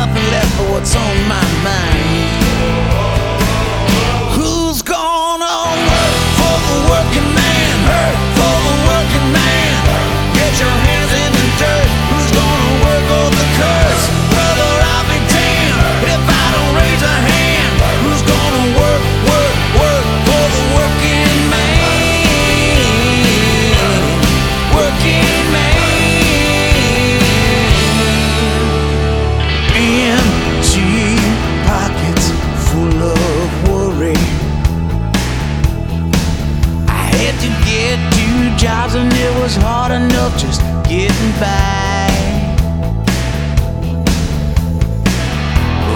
nothing left for what's on my mind. jobs and it was hard enough just getting by.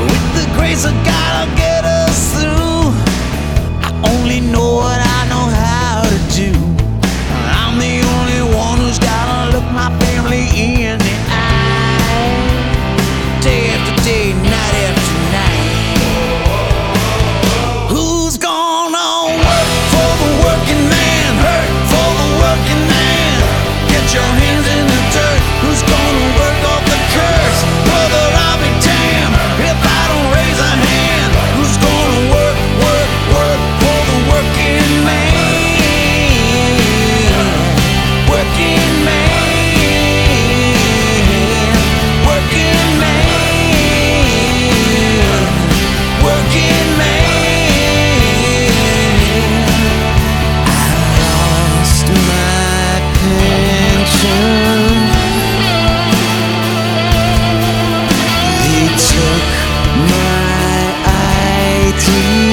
With the grace of God. free